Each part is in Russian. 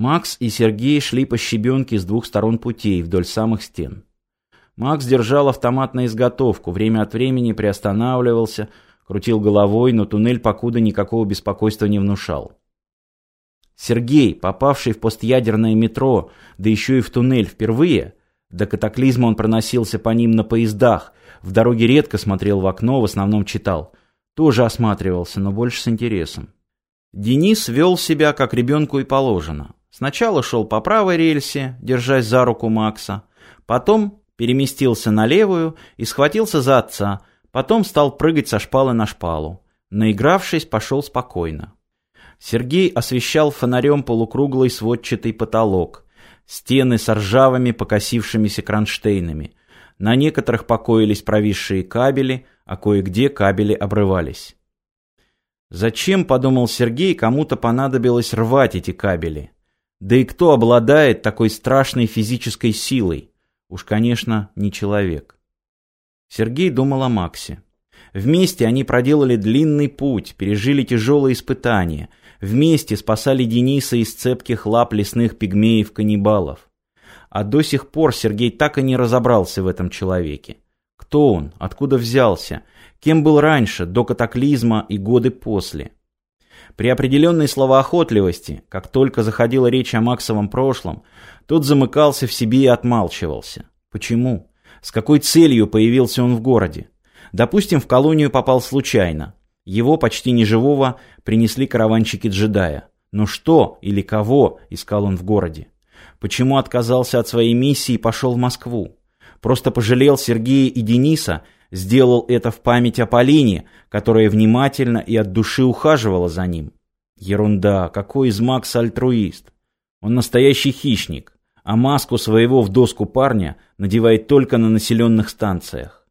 Макс и Сергей шли по щебенке с двух сторон путей вдоль самых стен. Макс держал автомат на изготовку, время от времени приостанавливался, крутил головой, но туннель покуда никакого беспокойства не внушал. Сергей, попавший в постъядерное метро, да еще и в туннель впервые, до катаклизма он проносился по ним на поездах, в дороге редко смотрел в окно, в основном читал. Тоже осматривался, но больше с интересом. Денис вел себя, как ребенку и положено. Сначала шел по правой рельсе, держась за руку Макса, потом переместился на левую и схватился за отца, потом стал прыгать со шпалы на шпалу. Наигравшись, пошел спокойно. Сергей освещал фонарем полукруглый сводчатый потолок, стены с ржавыми покосившимися кронштейнами. На некоторых покоились провисшие кабели, а кое-где кабели обрывались. Зачем, подумал Сергей, кому-то понадобилось рвать эти кабели? Да и кто обладает такой страшной физической силой? Уж, конечно, не человек. Сергей думал о Максе. Вместе они проделали длинный путь, пережили тяжелые испытания, вместе спасали Дениса из цепких лап лесных пигмеев-каннибалов. А до сих пор Сергей так и не разобрался в этом человеке. Кто он? Откуда взялся? Кем был раньше, до катаклизма и годы после? При определенной словоохотливости, как только заходила речь о Максовом прошлом, тот замыкался в себе и отмалчивался. Почему? С какой целью появился он в городе? Допустим, в колонию попал случайно. Его, почти неживого, принесли караванчики джедая. Но что или кого искал он в городе? Почему отказался от своей миссии и пошел в Москву? Просто пожалел Сергея и Дениса – сделал это в память о Полине, которая внимательно и от души ухаживала за ним. Ерунда, какой из Макса альтруист. Он настоящий хищник, а маску своего в доску парня надевает только на населенных станциях.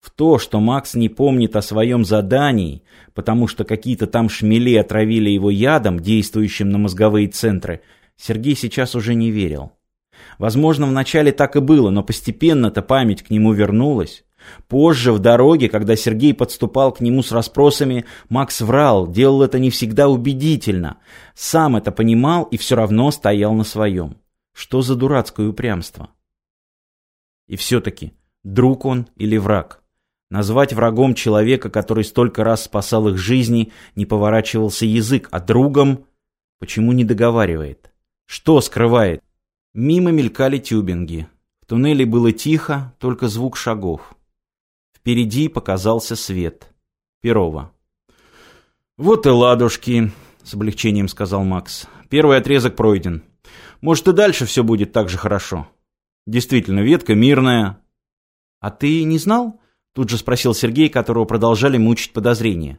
В то, что Макс не помнит о своем задании, потому что какие-то там шмели отравили его ядом, действующим на мозговые центры, Сергей сейчас уже не верил. Возможно, вначале так и было, но постепенно-то память к нему вернулась. Позже, в дороге, когда Сергей подступал к нему с расспросами, Макс врал, делал это не всегда убедительно. Сам это понимал и все равно стоял на своем. Что за дурацкое упрямство? И все-таки, друг он или враг? Назвать врагом человека, который столько раз спасал их жизни, не поворачивался язык, а другом... Почему не договаривает? Что скрывает? Мимо мелькали тюбинги. В туннеле было тихо, только звук шагов. Впереди показался свет. Перова. «Вот и ладушки», — с облегчением сказал Макс. «Первый отрезок пройден. Может, и дальше все будет так же хорошо. Действительно, ветка мирная». «А ты не знал?» — тут же спросил Сергей, которого продолжали мучить подозрения.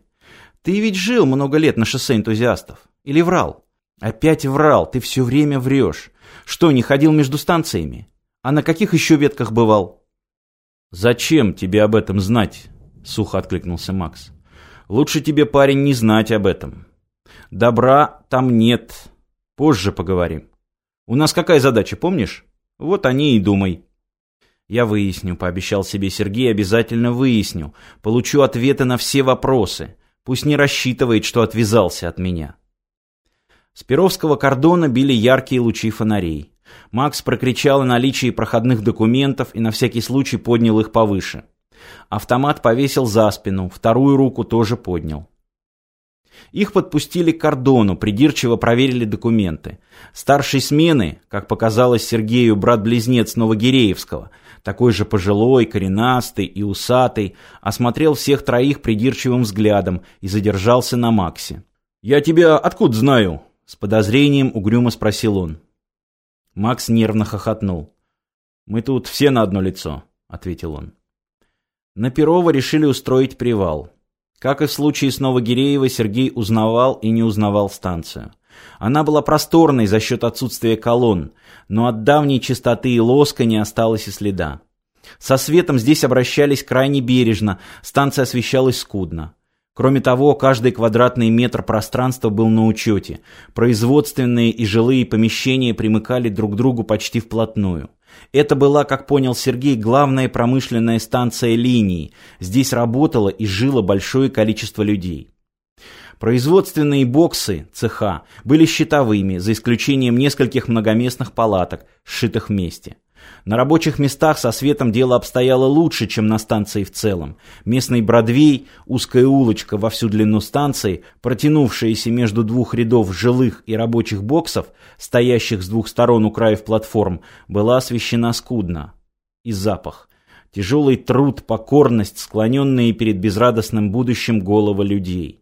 «Ты ведь жил много лет на шоссе энтузиастов. Или врал?» «Опять врал, ты все время врешь. Что, не ходил между станциями? А на каких еще ветках бывал?» «Зачем тебе об этом знать?» — сухо откликнулся Макс. «Лучше тебе, парень, не знать об этом. Добра там нет. Позже поговорим. У нас какая задача, помнишь? Вот о ней и думай». «Я выясню», — пообещал себе Сергей, — «обязательно выясню. Получу ответы на все вопросы. Пусть не рассчитывает, что отвязался от меня». С Перовского кордона били яркие лучи фонарей. Макс прокричал о наличии проходных документов и на всякий случай поднял их повыше. Автомат повесил за спину, вторую руку тоже поднял. Их подпустили к кордону, придирчиво проверили документы. Старший смены, как показалось Сергею, брат-близнец Новогиреевского, такой же пожилой, коренастый и усатый, осмотрел всех троих придирчивым взглядом и задержался на Максе. «Я тебя откуда знаю?» — с подозрением угрюмо спросил он. Макс нервно хохотнул. «Мы тут все на одно лицо», — ответил он. На Перова решили устроить привал. Как и в случае с Новогиреевой, Сергей узнавал и не узнавал станцию. Она была просторной за счет отсутствия колонн, но от давней чистоты и лоска не осталось и следа. Со светом здесь обращались крайне бережно, станция освещалась скудно. Кроме того, каждый квадратный метр пространства был на учете. Производственные и жилые помещения примыкали друг к другу почти вплотную. Это была, как понял Сергей, главная промышленная станция линии. Здесь работало и жило большое количество людей. Производственные боксы цеха были щитовыми, за исключением нескольких многоместных палаток, сшитых вместе. На рабочих местах со светом дело обстояло лучше, чем на станции в целом. Местный Бродвей, узкая улочка во всю длину станции, протянувшаяся между двух рядов жилых и рабочих боксов, стоящих с двух сторон у краев платформ, была освещена скудно. И запах. Тяжелый труд, покорность, склоненные перед безрадостным будущим головы людей.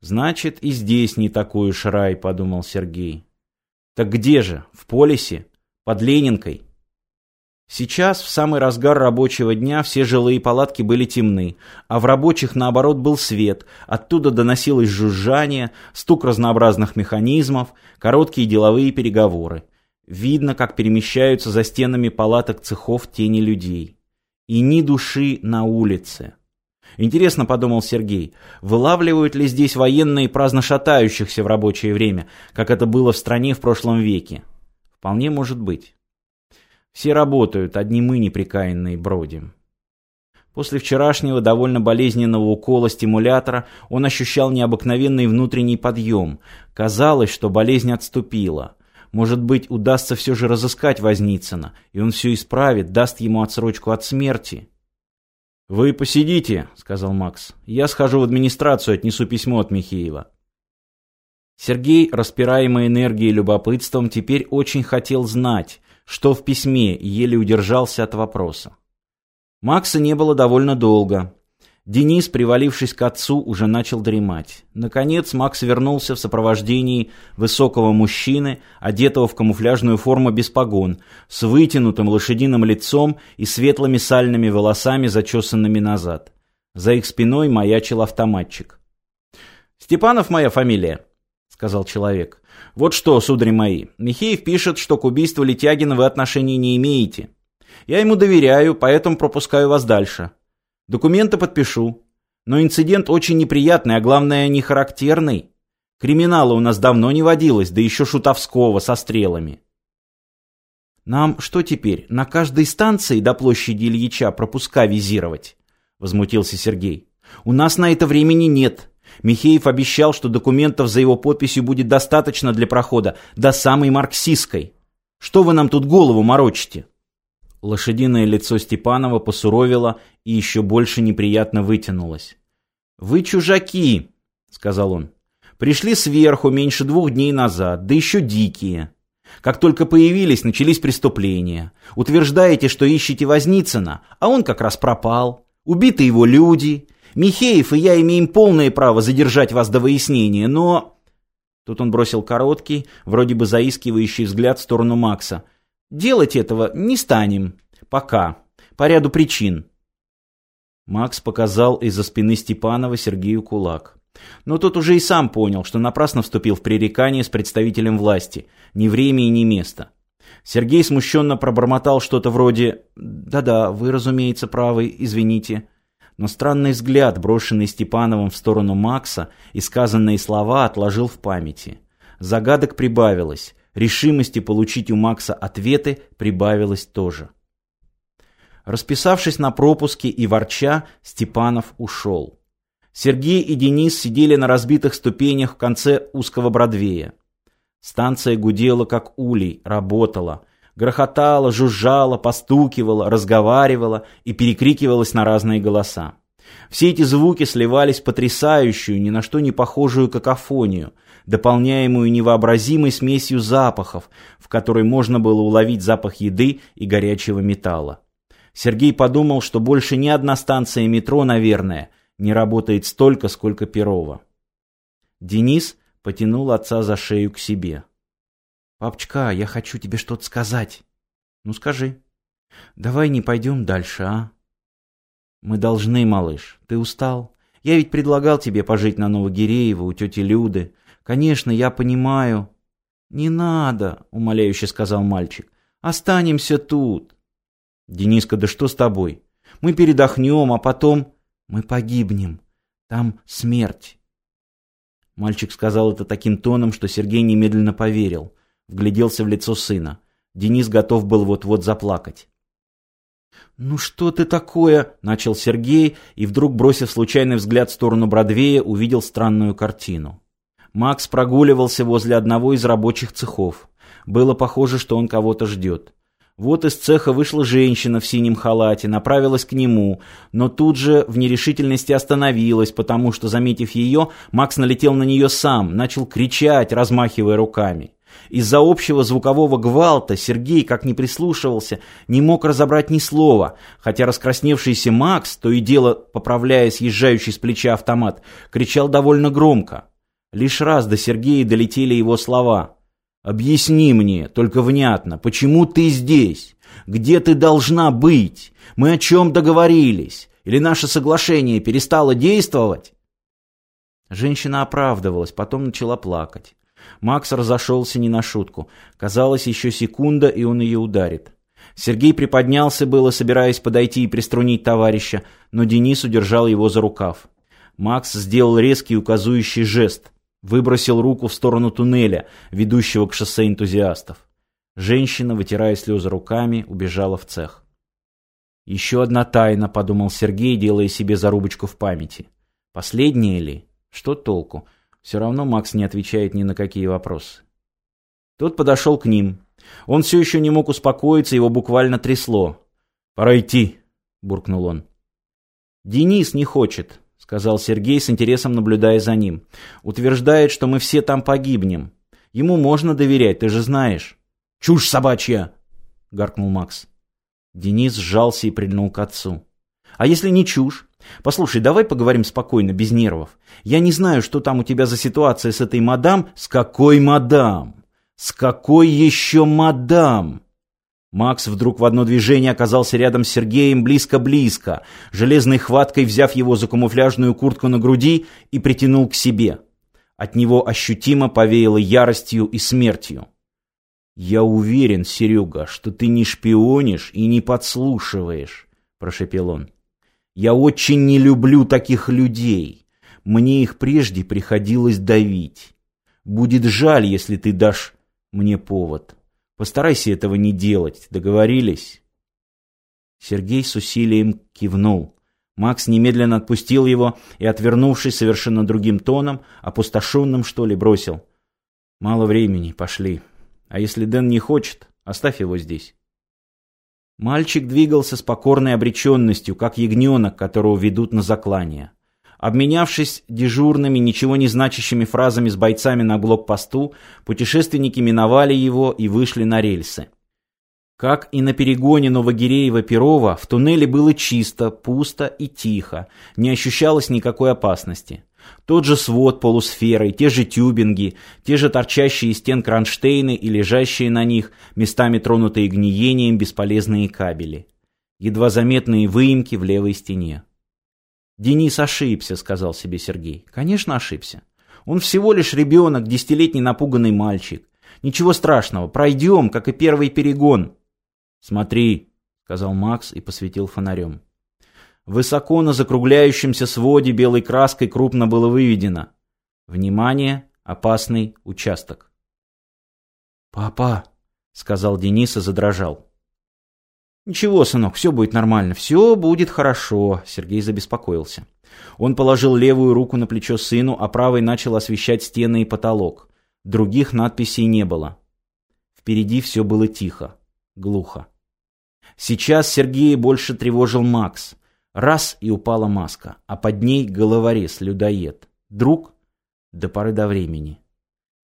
«Значит, и здесь не такой уж рай», — подумал Сергей. «Так где же? В полисе? Под Ленинкой?» Сейчас, в самый разгар рабочего дня, все жилые палатки были темны, а в рабочих, наоборот, был свет. Оттуда доносилось жужжание, стук разнообразных механизмов, короткие деловые переговоры. Видно, как перемещаются за стенами палаток цехов тени людей. И ни души на улице. Интересно, подумал Сергей, вылавливают ли здесь военные праздно шатающихся в рабочее время, как это было в стране в прошлом веке? Вполне может быть. Все работают, одни мы неприкаянные бродим. После вчерашнего довольно болезненного укола стимулятора он ощущал необыкновенный внутренний подъем. Казалось, что болезнь отступила. Может быть, удастся все же разыскать Возницына, и он все исправит, даст ему отсрочку от смерти. «Вы посидите», — сказал Макс. «Я схожу в администрацию, отнесу письмо от Михеева». Сергей, распираемый энергией и любопытством, теперь очень хотел знать, что в письме, еле удержался от вопроса. Макса не было довольно долго. Денис, привалившись к отцу, уже начал дремать. Наконец Макс вернулся в сопровождении высокого мужчины, одетого в камуфляжную форму без погон, с вытянутым лошадиным лицом и светлыми сальными волосами, зачесанными назад. За их спиной маячил автоматчик. «Степанов моя фамилия», — сказал человек. Вот что, судари мои, Михеев пишет, что к убийству Летягина вы отношения не имеете. Я ему доверяю, поэтому пропускаю вас дальше. Документы подпишу. Но инцидент очень неприятный, а главное, не характерный. Криминала у нас давно не водилось, да еще шутовского со стрелами. Нам что теперь, на каждой станции до площади Ильича пропуска визировать? Возмутился Сергей. У нас на это времени нет. Михеев обещал, что документов за его подписью будет достаточно для прохода до самой марксистской. Что вы нам тут голову морочите? Лошадиное лицо Степанова посуровило и еще больше неприятно вытянулось. «Вы чужаки», — сказал он. «Пришли сверху меньше двух дней назад, да еще дикие. Как только появились, начались преступления. Утверждаете, что ищете Возницына, а он как раз пропал. Убиты его люди, Михеев и я имеем полное право задержать вас до выяснения, но...» Тут он бросил короткий, вроде бы заискивающий взгляд в сторону Макса. «Делать этого не станем. Пока. По ряду причин». Макс показал из-за спины Степанова Сергею кулак. Но тот уже и сам понял, что напрасно вступил в пререкание с представителем власти. Ни время и ни место. Сергей смущенно пробормотал что-то вроде «Да-да, вы, разумеется, правы, извините» но странный взгляд, брошенный Степановым в сторону Макса, и сказанные слова отложил в памяти. Загадок прибавилось, решимости получить у Макса ответы прибавилось тоже. Расписавшись на пропуске и ворча, Степанов ушел. Сергей и Денис сидели на разбитых ступенях в конце узкого Бродвея. Станция гудела, как улей, работала. Грохотала, жужжала, постукивала, разговаривала и перекрикивалась на разные голоса. Все эти звуки сливались в потрясающую, ни на что не похожую какофонию, дополняемую невообразимой смесью запахов, в которой можно было уловить запах еды и горячего металла. Сергей подумал, что больше ни одна станция метро, наверное, не работает столько, сколько Перова. Денис потянул отца за шею к себе. «Папочка, я хочу тебе что-то сказать». «Ну, скажи». «Давай не пойдем дальше, а?» «Мы должны, малыш. Ты устал? Я ведь предлагал тебе пожить на Новогиреево у тети Люды. Конечно, я понимаю». «Не надо», — умоляюще сказал мальчик. «Останемся тут». «Дениска, да что с тобой? Мы передохнем, а потом...» «Мы погибнем. Там смерть». Мальчик сказал это таким тоном, что Сергей немедленно поверил вгляделся в лицо сына. Денис готов был вот-вот заплакать. «Ну что ты такое?» – начал Сергей, и вдруг, бросив случайный взгляд в сторону Бродвея, увидел странную картину. Макс прогуливался возле одного из рабочих цехов. Было похоже, что он кого-то ждет. Вот из цеха вышла женщина в синем халате, направилась к нему, но тут же в нерешительности остановилась, потому что, заметив ее, Макс налетел на нее сам, начал кричать, размахивая руками. Из-за общего звукового гвалта Сергей, как ни прислушивался, не мог разобрать ни слова, хотя раскрасневшийся Макс, то и дело поправляя съезжающий с плеча автомат, кричал довольно громко. Лишь раз до Сергея долетели его слова. «Объясни мне, только внятно, почему ты здесь? Где ты должна быть? Мы о чем договорились? Или наше соглашение перестало действовать?» Женщина оправдывалась, потом начала плакать. Макс разошелся не на шутку. Казалось, еще секунда, и он ее ударит. Сергей приподнялся было, собираясь подойти и приструнить товарища, но Денис удержал его за рукав. Макс сделал резкий указующий жест. Выбросил руку в сторону туннеля, ведущего к шоссе энтузиастов. Женщина, вытирая слезы руками, убежала в цех. «Еще одна тайна», — подумал Сергей, делая себе зарубочку в памяти. «Последняя ли? Что толку? Все равно Макс не отвечает ни на какие вопросы. Тот подошел к ним. Он все еще не мог успокоиться, его буквально трясло. «Пора идти», — буркнул он. «Денис не хочет», — сказал Сергей с интересом, наблюдая за ним. «Утверждает, что мы все там погибнем. Ему можно доверять, ты же знаешь». «Чушь собачья!» — гаркнул Макс. Денис сжался и прильнул к отцу. «А если не чушь? Послушай, давай поговорим спокойно, без нервов. Я не знаю, что там у тебя за ситуация с этой мадам. С какой мадам? С какой еще мадам? Макс вдруг в одно движение оказался рядом с Сергеем близко-близко, железной хваткой взяв его за камуфляжную куртку на груди и притянул к себе. От него ощутимо повеяло яростью и смертью. «Я уверен, Серега, что ты не шпионишь и не подслушиваешь», – прошепел он. Я очень не люблю таких людей. Мне их прежде приходилось давить. Будет жаль, если ты дашь мне повод. Постарайся этого не делать. Договорились?» Сергей с усилием кивнул. Макс немедленно отпустил его и, отвернувшись совершенно другим тоном, опустошенным, что ли, бросил. «Мало времени, пошли. А если Дэн не хочет, оставь его здесь». Мальчик двигался с покорной обреченностью, как ягненок, которого ведут на заклание. Обменявшись дежурными, ничего не значащими фразами с бойцами на блокпосту, путешественники миновали его и вышли на рельсы. Как и на перегоне Новогиреева-Перова, в туннеле было чисто, пусто и тихо, не ощущалось никакой опасности. Тот же свод полусферой, те же тюбинги, те же торчащие из стен кронштейны и лежащие на них, местами тронутые гниением, бесполезные кабели. Едва заметные выемки в левой стене. «Денис ошибся», — сказал себе Сергей. «Конечно, ошибся. Он всего лишь ребенок, десятилетний напуганный мальчик. Ничего страшного, пройдем, как и первый перегон». «Смотри», — сказал Макс и посветил фонарем. Высоко на закругляющемся своде белой краской крупно было выведено «Внимание! Опасный участок!» «Папа!» — сказал Денис и задрожал. «Ничего, сынок, все будет нормально, все будет хорошо», — Сергей забеспокоился. Он положил левую руку на плечо сыну, а правой начал освещать стены и потолок. Других надписей не было. Впереди все было тихо, глухо. Сейчас Сергея больше тревожил Макс. Раз и упала маска, а под ней головорез, людоед. Друг? До поры до времени.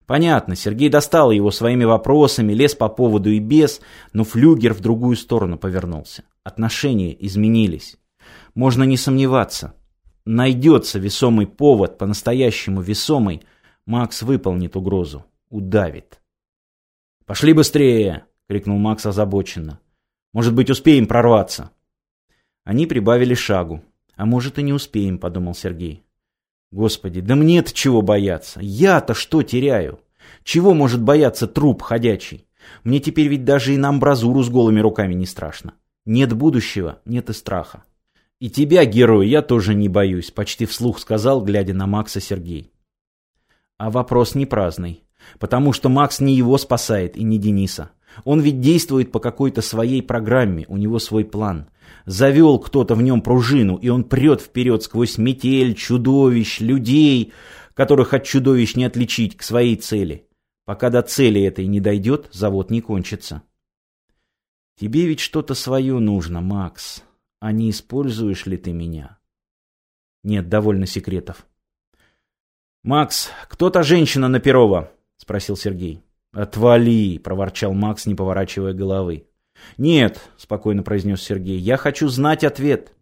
Понятно, Сергей достал его своими вопросами, лез по поводу и без, но флюгер в другую сторону повернулся. Отношения изменились. Можно не сомневаться. Найдется весомый повод, по-настоящему весомый, Макс выполнит угрозу, удавит. «Пошли быстрее!» — крикнул Макс озабоченно. «Может быть, успеем прорваться?» Они прибавили шагу. «А может, и не успеем», — подумал Сергей. «Господи, да мне-то чего бояться? Я-то что теряю? Чего может бояться труп ходячий? Мне теперь ведь даже и на амбразуру с голыми руками не страшно. Нет будущего, нет и страха». «И тебя, герой, я тоже не боюсь», — почти вслух сказал, глядя на Макса Сергей. А вопрос не праздный. Потому что Макс не его спасает и не Дениса. Он ведь действует по какой-то своей программе, у него свой план. Завел кто-то в нем пружину, и он прет вперед сквозь метель, чудовищ, людей, которых от чудовищ не отличить, к своей цели. Пока до цели этой не дойдет, завод не кончится. Тебе ведь что-то свое нужно, Макс. А не используешь ли ты меня? Нет, довольно секретов. «Макс, кто та женщина на Перова?» — спросил Сергей. «Отвали!» — проворчал Макс, не поворачивая головы. «Нет», — спокойно произнес Сергей, — «я хочу знать ответ.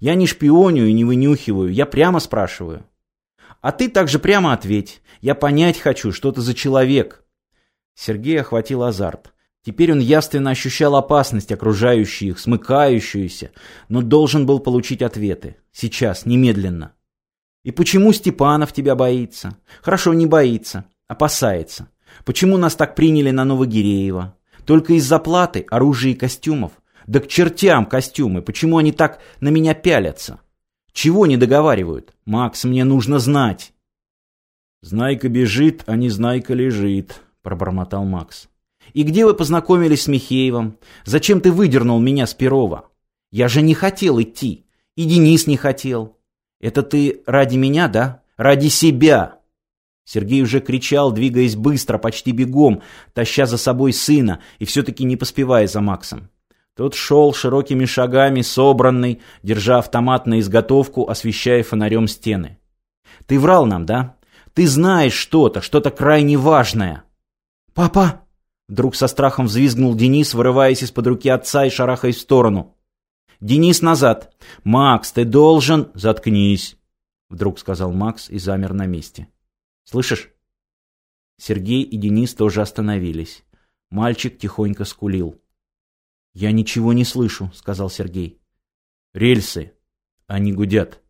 Я не шпионю и не вынюхиваю, я прямо спрашиваю». «А ты также прямо ответь. Я понять хочу, что ты за человек». Сергей охватил азарт. Теперь он явственно ощущал опасность, окружающую их, смыкающуюся, но должен был получить ответы. Сейчас, немедленно. «И почему Степанов тебя боится?» «Хорошо, не боится. Опасается. Почему нас так приняли на Новогиреево? Только из-за платы, оружия и костюмов. Да к чертям костюмы, почему они так на меня пялятся? Чего не договаривают? Макс, мне нужно знать. Знайка бежит, а не знайка лежит, пробормотал Макс. И где вы познакомились с Михеевым? Зачем ты выдернул меня с Перова? Я же не хотел идти. И Денис не хотел. Это ты ради меня, да? Ради себя. Сергей уже кричал, двигаясь быстро, почти бегом, таща за собой сына и все-таки не поспевая за Максом. Тот шел широкими шагами, собранный, держа автомат на изготовку, освещая фонарем стены. «Ты врал нам, да? Ты знаешь что-то, что-то крайне важное!» «Папа!» Вдруг со страхом взвизгнул Денис, вырываясь из-под руки отца и шарахаясь в сторону. «Денис, назад! Макс, ты должен...» «Заткнись!» Вдруг сказал Макс и замер на месте. Слышишь?» Сергей и Денис тоже остановились. Мальчик тихонько скулил. «Я ничего не слышу», — сказал Сергей. «Рельсы. Они гудят».